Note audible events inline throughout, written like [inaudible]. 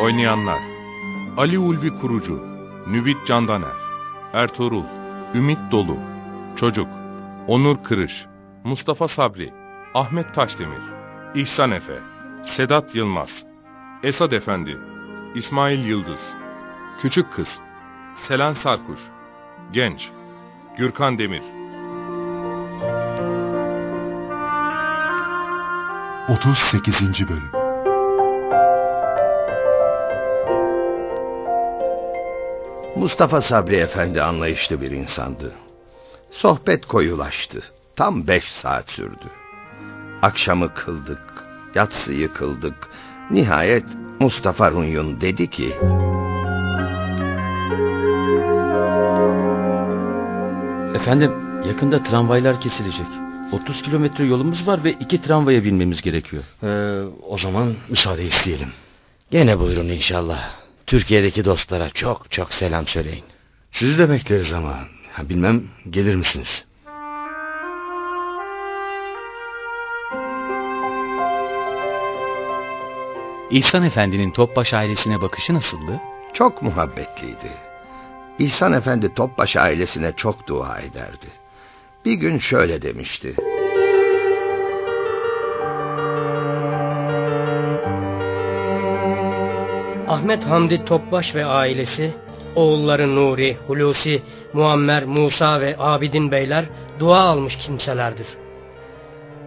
Oynayanlar Ali Ulvi Kurucu Nüvit Candaner Ertuğrul Ümit Dolu Çocuk Onur Kırış Mustafa Sabri Ahmet Taşdemir İhsan Efe Sedat Yılmaz Esad Efendi İsmail Yıldız Küçük Kız Selen Sarkuş Genç Gürkan Demir 38. Bölüm Mustafa Sabri Efendi anlayışlı bir insandı. Sohbet koyulaştı. Tam beş saat sürdü. Akşamı kıldık, yatsıyı kıldık. Nihayet Mustafa Runyun dedi ki... Efendim yakında tramvaylar kesilecek. 30 kilometre yolumuz var ve iki tramvaya binmemiz gerekiyor. Ee, o zaman müsaade isteyelim. Gene buyurun inşallah. Türkiye'deki dostlara çok çok selam söyleyin. Sizi de bekleriz ama. Ha, bilmem gelir misiniz? İhsan Efendi'nin Topbaş ailesine bakışı nasıldı? Çok muhabbetliydi. İhsan Efendi Topbaş ailesine çok dua ederdi. Bir gün şöyle demişti. Ahmet Hamdi Topbaş ve ailesi, oğulları Nuri, Hulusi, Muammer, Musa ve Abidin beyler dua almış kimselerdir.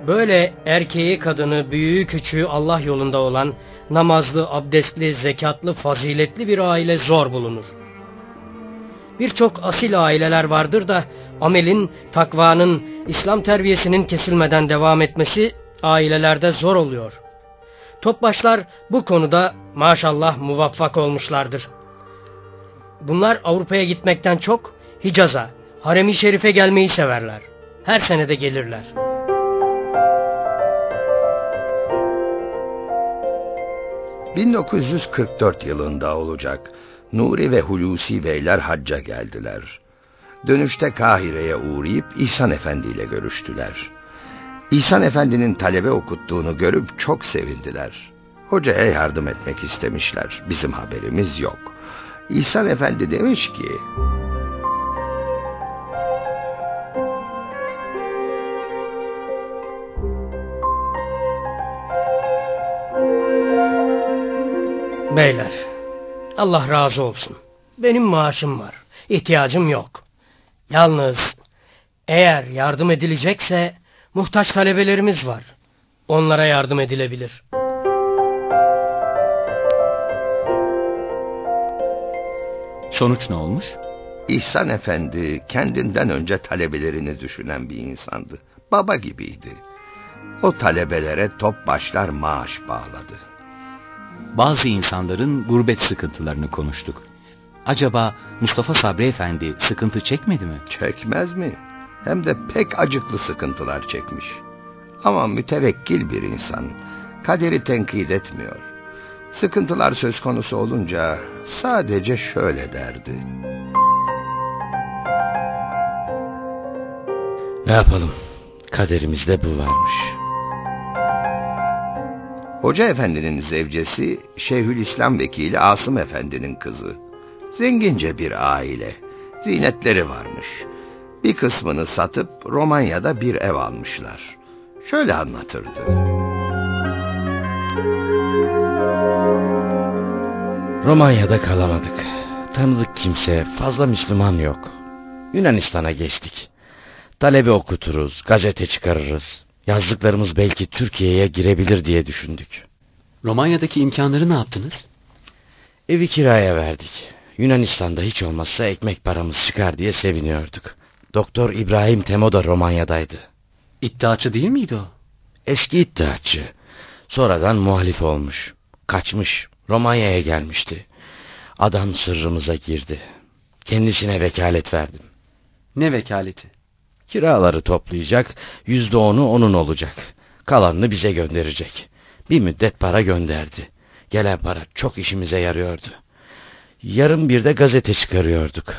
Böyle erkeği kadını, büyüğü küçüğü Allah yolunda olan namazlı, abdestli, zekatlı, faziletli bir aile zor bulunur. Birçok asil aileler vardır da amelin, takvanın, İslam terbiyesinin kesilmeden devam etmesi ailelerde zor oluyor. Topbaşlar bu konuda maşallah muvaffak olmuşlardır. Bunlar Avrupa'ya gitmekten çok Hicaz'a, Harem-i Şerif'e gelmeyi severler. Her senede gelirler. ...1944 yılında olacak... ...Nuri ve Hulusi Beyler hacca geldiler. Dönüşte Kahire'ye uğrayıp İhsan Efendi ile görüştüler. İhsan Efendi'nin talebe okuttuğunu görüp çok sevindiler. Hocaya yardım etmek istemişler. Bizim haberimiz yok. İhsan Efendi demiş ki... Beyler, Allah razı olsun. Benim maaşım var. İhtiyacım yok. Yalnız eğer yardım edilecekse muhtaç talebelerimiz var. Onlara yardım edilebilir. Sonuç ne olmuş? İhsan Efendi kendinden önce talebelerini düşünen bir insandı. Baba gibiydi. O talebelere top başlar maaş bağladı. Bazı insanların gurbet sıkıntılarını konuştuk. Acaba Mustafa Sabri Efendi sıkıntı çekmedi mi? Çekmez mi? Hem de pek acıklı sıkıntılar çekmiş. Ama mütevekkil bir insan. Kaderi tenkit etmiyor. Sıkıntılar söz konusu olunca sadece şöyle derdi. Ne yapalım? Kaderimizde bu varmış. Hoca efendinin zevcesi Şeyhülislam vekili Asım efendinin kızı. Zengince bir aile. Zinetleri varmış. Bir kısmını satıp Romanya'da bir ev almışlar. Şöyle anlatırdı. Romanya'da kalamadık. Tanıdık kimse, fazla Müslüman yok. Yunanistan'a geçtik. Talebe okuturuz, gazete çıkarırız. Yazdıklarımız belki Türkiye'ye girebilir diye düşündük. Romanya'daki imkanları ne yaptınız? Evi kiraya verdik. Yunanistan'da hiç olmazsa ekmek paramız çıkar diye seviniyorduk. Doktor İbrahim Temo da Romanya'daydı. İddiaçı değil miydi o? Eski iddiatçı. Sonradan muhalif olmuş. Kaçmış. Romanya'ya gelmişti. Adam sırrımıza girdi. Kendisine vekalet verdim. Ne vekaleti? Kiraları toplayacak, yüzde onu onun olacak. Kalanını bize gönderecek. Bir müddet para gönderdi. Gelen para çok işimize yarıyordu. Yarım bir de gazete çıkarıyorduk.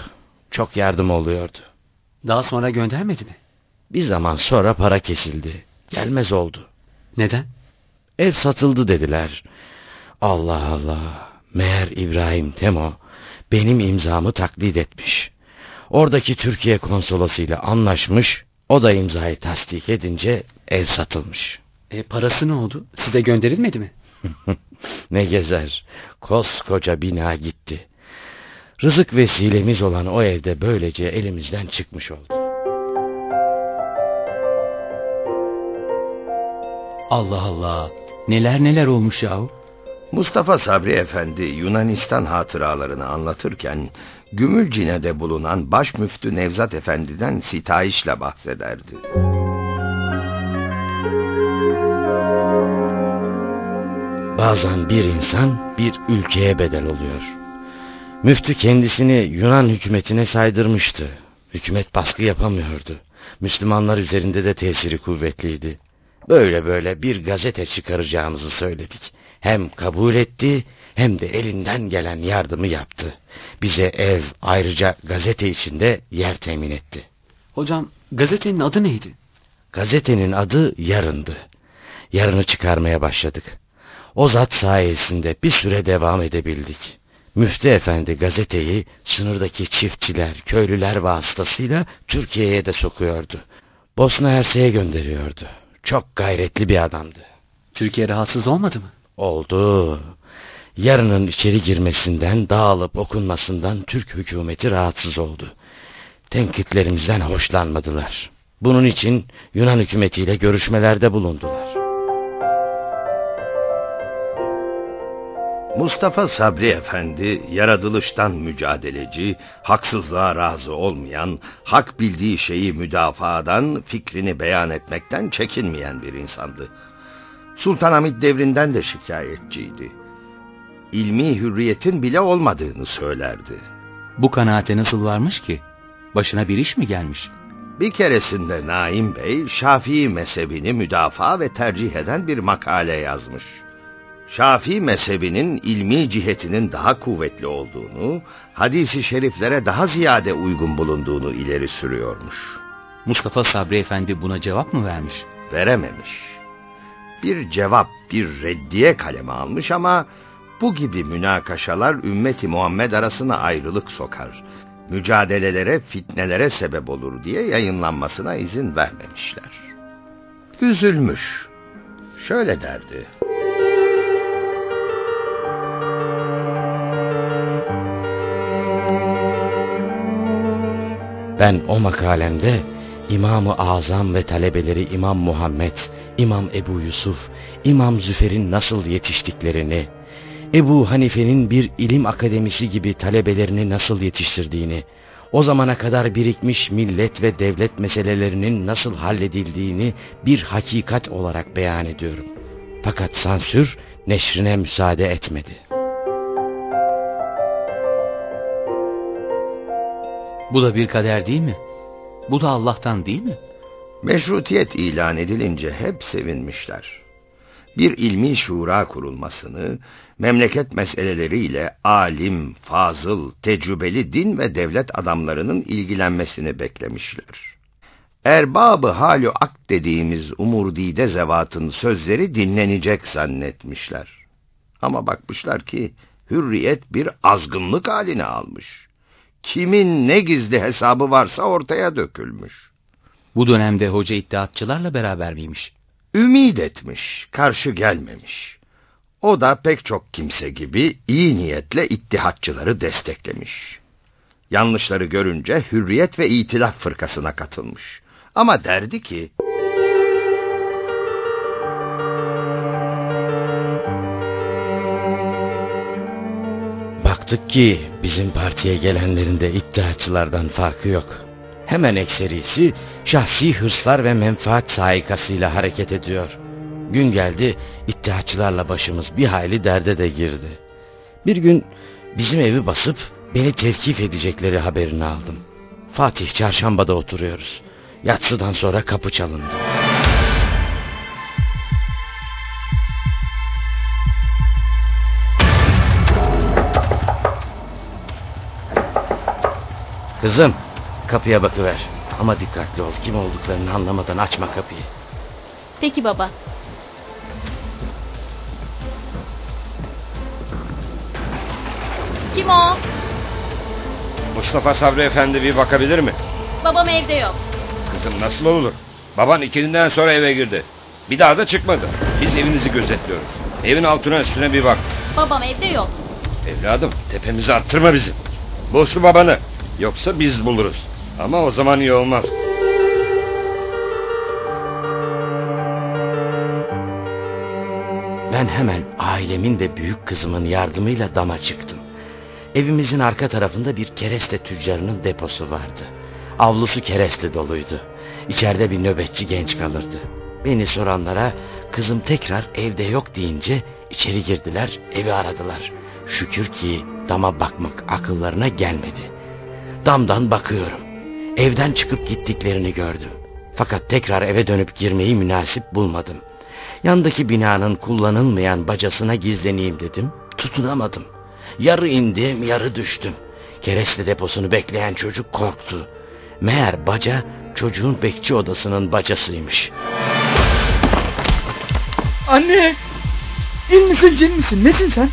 Çok yardım oluyordu. Daha sonra göndermedi mi? Bir zaman sonra para kesildi. Gelmez oldu. Neden? Ev satıldı dediler. Allah Allah. Meğer İbrahim Temo benim imzamı taklit etmiş. Oradaki Türkiye konsolosuyla anlaşmış. O da imzayı tasdik edince ev satılmış. E, parası ne oldu? Size gönderilmedi mi? [laughs] ne gezer. Koskoca bina gitti. Rızık vesilemiz olan o evde böylece elimizden çıkmış oldu. Allah Allah. Neler neler olmuş yahu. Mustafa Sabri Efendi Yunanistan hatıralarını anlatırken Gümülcine'de bulunan baş müftü Nevzat Efendi'den sitayişle bahsederdi. Bazen bir insan bir ülkeye bedel oluyor. Müftü kendisini Yunan hükümetine saydırmıştı. Hükümet baskı yapamıyordu. Müslümanlar üzerinde de tesiri kuvvetliydi. Böyle böyle bir gazete çıkaracağımızı söyledik. Hem kabul etti hem de elinden gelen yardımı yaptı. Bize ev ayrıca gazete içinde yer temin etti. Hocam gazetenin adı neydi? Gazetenin adı Yarındı. Yarını çıkarmaya başladık. O zat sayesinde bir süre devam edebildik. Müftü efendi gazeteyi sınırdaki çiftçiler, köylüler vasıtasıyla Türkiye'ye de sokuyordu. Bosna Hersek'e gönderiyordu. Çok gayretli bir adamdı. Türkiye rahatsız olmadı mı? Oldu. Yarının içeri girmesinden, dağılıp okunmasından Türk hükümeti rahatsız oldu. Tenkitlerimizden hoşlanmadılar. Bunun için Yunan hükümetiyle görüşmelerde bulundular. Mustafa Sabri Efendi, yaratılıştan mücadeleci, haksızlığa razı olmayan, hak bildiği şeyi müdafadan, fikrini beyan etmekten çekinmeyen bir insandı. Sultanahmet devrinden de şikayetçiydi. İlmi hürriyetin bile olmadığını söylerdi. Bu kanaate nasıl varmış ki? Başına bir iş mi gelmiş? Bir keresinde Naim Bey, Şafii mezhebini müdafaa ve tercih eden bir makale yazmış. Şafii mezhebinin ilmi cihetinin daha kuvvetli olduğunu, hadisi şeriflere daha ziyade uygun bulunduğunu ileri sürüyormuş. Mustafa Sabri Efendi buna cevap mı vermiş? Verememiş. Bir cevap, bir reddiye kaleme almış ama bu gibi münakaşalar ümmeti Muhammed arasına ayrılık sokar. Mücadelelere, fitnelere sebep olur diye yayınlanmasına izin vermemişler. Üzülmüş. Şöyle derdi. Ben o makalemde İmam-ı Azam ve talebeleri İmam Muhammed, İmam Ebu Yusuf, İmam Züfer'in nasıl yetiştiklerini, Ebu Hanife'nin bir ilim akademisi gibi talebelerini nasıl yetiştirdiğini, o zamana kadar birikmiş millet ve devlet meselelerinin nasıl halledildiğini bir hakikat olarak beyan ediyorum. Fakat sansür neşrine müsaade etmedi. Bu da bir kader değil mi? Bu da Allah'tan değil mi? Meşrutiyet ilan edilince hep sevinmişler. Bir ilmi şura kurulmasını, memleket meseleleriyle alim, fazıl, tecrübeli din ve devlet adamlarının ilgilenmesini beklemişler. Erbabı halu ak dediğimiz umurdide zevatın sözleri dinlenecek zannetmişler. Ama bakmışlar ki hürriyet bir azgınlık haline almış kimin ne gizli hesabı varsa ortaya dökülmüş. Bu dönemde hoca iddiatçılarla beraber miymiş? Ümid etmiş, karşı gelmemiş. O da pek çok kimse gibi iyi niyetle ittihatçıları desteklemiş. Yanlışları görünce hürriyet ve itilaf fırkasına katılmış. Ama derdi ki... Baktık ki bizim partiye gelenlerin de iddiaçılardan farkı yok. Hemen ekserisi şahsi hırslar ve menfaat saikasıyla hareket ediyor. Gün geldi iddiaçılarla başımız bir hayli derde de girdi. Bir gün bizim evi basıp beni tevkif edecekleri haberini aldım. Fatih çarşambada oturuyoruz. Yatsıdan sonra kapı çalındı. Kızım kapıya bakıver. Ama dikkatli ol. Kim olduklarını anlamadan açma kapıyı. Peki baba. Kim o? Mustafa Sabri Efendi bir bakabilir mi? Babam evde yok. Kızım nasıl olur? Baban ikinden sonra eve girdi. Bir daha da çıkmadı. Biz evinizi gözetliyoruz. Evin altına üstüne bir bak. Babam evde yok. Evladım tepemize attırma bizi. Şu babanı. Yoksa biz buluruz. Ama o zaman iyi olmaz. Ben hemen ailemin ve büyük kızımın yardımıyla dama çıktım. Evimizin arka tarafında bir kereste tüccarının deposu vardı. Avlusu kereste doluydu. İçeride bir nöbetçi genç kalırdı. Beni soranlara kızım tekrar evde yok deyince içeri girdiler, evi aradılar. Şükür ki dama bakmak akıllarına gelmedi. Damdan bakıyorum. Evden çıkıp gittiklerini gördüm. Fakat tekrar eve dönüp girmeyi münasip bulmadım. Yandaki binanın kullanılmayan bacasına gizleneyim dedim. Tutunamadım. Yarı indim, yarı düştüm. Kereste deposunu bekleyen çocuk korktu. Meğer baca çocuğun bekçi odasının bacasıymış. Anne! İn misin cin misin? Nesin sen?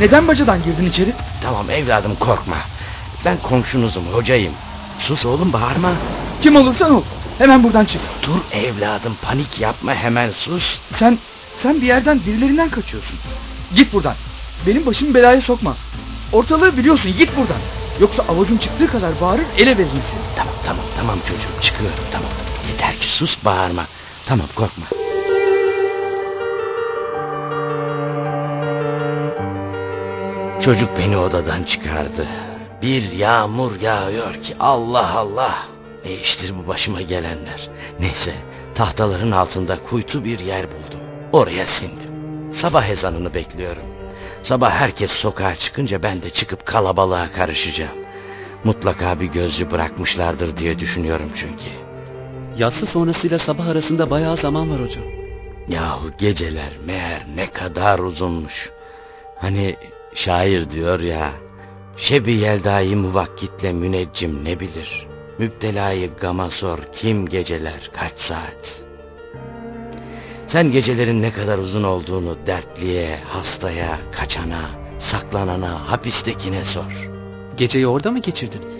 Neden bacadan girdin içeri? Tamam evladım korkma. Ben komşunuzum, hocayım. Sus oğlum bağırma. Kim olursan ol. Hemen buradan çık. Dur evladım panik yapma hemen sus. Sen, sen bir yerden birilerinden kaçıyorsun. Git buradan. Benim başımı belaya sokma. Ortalığı biliyorsun git buradan. Yoksa avucun çıktığı kadar bağırır ele veririm seni. Tamam tamam tamam çocuğum çıkıyorum tamam. Yeter ki sus bağırma. Tamam korkma. Çocuk beni odadan çıkardı. Bir yağmur yağıyor ki Allah Allah. Ne iştir bu başıma gelenler. Neyse tahtaların altında kuytu bir yer buldum. Oraya sindim. Sabah ezanını bekliyorum. Sabah herkes sokağa çıkınca ben de çıkıp kalabalığa karışacağım. Mutlaka bir gözcü bırakmışlardır diye düşünüyorum çünkü. Yatsı sonrasıyla sabah arasında bayağı zaman var hocam. Yahu geceler meğer ne kadar uzunmuş. Hani şair diyor ya, Şebi yeldayı muvakkitle müneccim ne bilir? Müptelayı gama sor kim geceler kaç saat? Sen gecelerin ne kadar uzun olduğunu dertliye, hastaya, kaçana, saklanana, hapistekine sor. Geceyi orada mı geçirdiniz?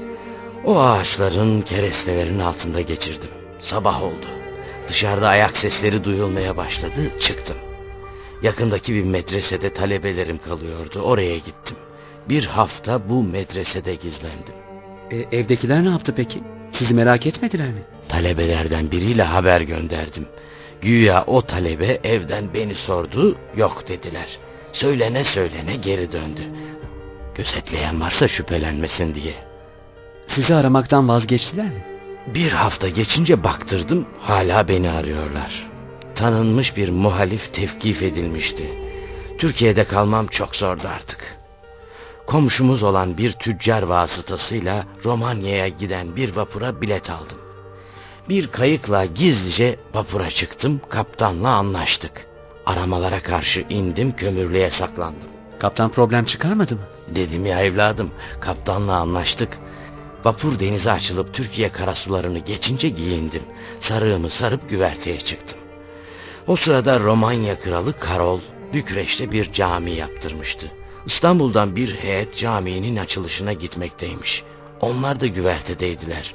O ağaçların, kerestelerin altında geçirdim. Sabah oldu. Dışarıda ayak sesleri duyulmaya başladı, çıktım. Yakındaki bir medresede talebelerim kalıyordu, oraya gittim. Bir hafta bu medresede gizlendim. E, evdekiler ne yaptı peki? Sizi merak etmediler mi? Talebelerden biriyle haber gönderdim. Güya o talebe evden beni sordu, yok dediler. Söylene söylene geri döndü. Gözetleyen varsa şüphelenmesin diye. Sizi aramaktan vazgeçtiler mi? Bir hafta geçince baktırdım, hala beni arıyorlar. Tanınmış bir muhalif tevkif edilmişti. Türkiye'de kalmam çok zordu artık. Komşumuz olan bir tüccar vasıtasıyla Romanya'ya giden bir vapura bilet aldım. Bir kayıkla gizlice vapura çıktım, kaptanla anlaştık. Aramalara karşı indim, kömürlüğe saklandım. Kaptan problem çıkarmadı mı? Dedim ya evladım, kaptanla anlaştık. Vapur denize açılıp Türkiye karasularını geçince giyindim. Sarığımı sarıp güverteye çıktım. O sırada Romanya kralı Karol, Bükreş'te bir cami yaptırmıştı. İstanbul'dan bir heyet caminin açılışına gitmekteymiş. Onlar da güvertedeydiler.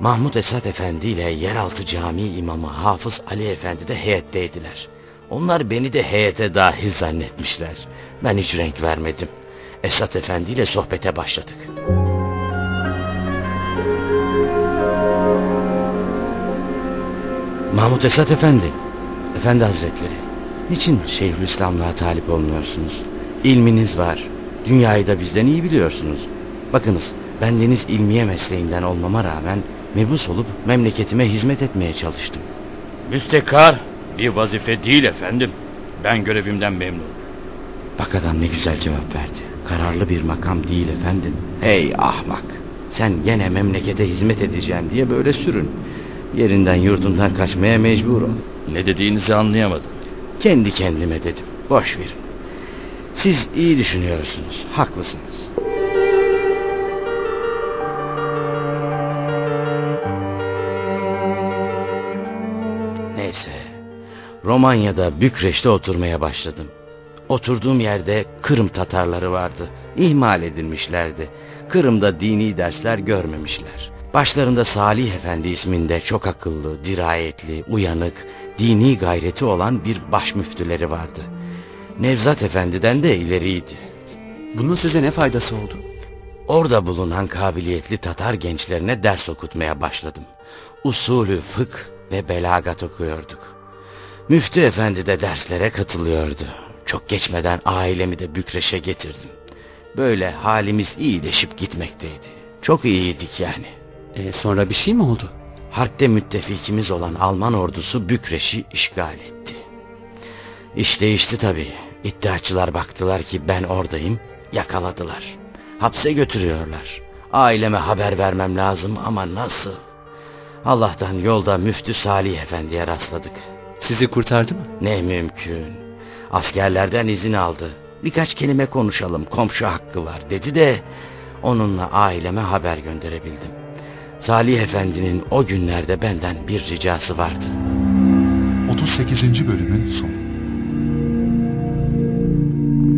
Mahmut Esat Efendi ile yeraltı cami imamı Hafız Ali Efendi de heyetteydiler. Onlar beni de heyete dahil zannetmişler. Ben hiç renk vermedim. Esat Efendi ile sohbete başladık. Mahmut Esat Efendi, Efendi Hazretleri, niçin Şeyhülislamlığa talip olmuyorsunuz? İlminiz var, dünyayı da bizden iyi biliyorsunuz. Bakınız, bendeniz ilmiye mesleğinden olmama rağmen mebus olup memleketime hizmet etmeye çalıştım. Müstekar, Bir vazife değil efendim. Ben görevimden memnunum. Bak adam ne güzel cevap verdi. Kararlı bir makam değil efendim. Hey ahmak. Sen gene memlekete hizmet edeceğim diye böyle sürün. Yerinden yurdundan kaçmaya mecbur ol. Ne dediğinizi anlayamadım. Kendi kendime dedim. Boş verin. Siz iyi düşünüyorsunuz. Haklısınız. Neyse. Romanya'da Bükreş'te oturmaya başladım. Oturduğum yerde Kırım Tatarları vardı. İhmal edilmişlerdi. Kırım'da dini dersler görmemişler. Başlarında Salih Efendi isminde çok akıllı, dirayetli, uyanık, dini gayreti olan bir baş müftüleri vardı. Nevzat Efendi'den de ileriydi. Bunun size ne faydası oldu? Orada bulunan kabiliyetli Tatar gençlerine ders okutmaya başladım. Usulü fık ve belagat okuyorduk. Müftü efendi de derslere katılıyordu. Çok geçmeden ailemi de Bükreş'e getirdim. Böyle halimiz iyileşip gitmekteydi. Çok iyiydik yani. E, sonra bir şey mi oldu? Harpte müttefikimiz olan Alman ordusu Bükreş'i işgal etti. İş değişti tabii. İddiaçılar baktılar ki ben oradayım, yakaladılar. Hapse götürüyorlar. Aileme haber vermem lazım ama nasıl? Allah'tan yolda Müftü Salih Efendi'ye rastladık. Sizi kurtardı mı? Ne mümkün. Askerlerden izin aldı. Birkaç kelime konuşalım, komşu hakkı var dedi de... ...onunla aileme haber gönderebildim. Salih Efendi'nin o günlerde benden bir ricası vardı. 38. bölümün sonu.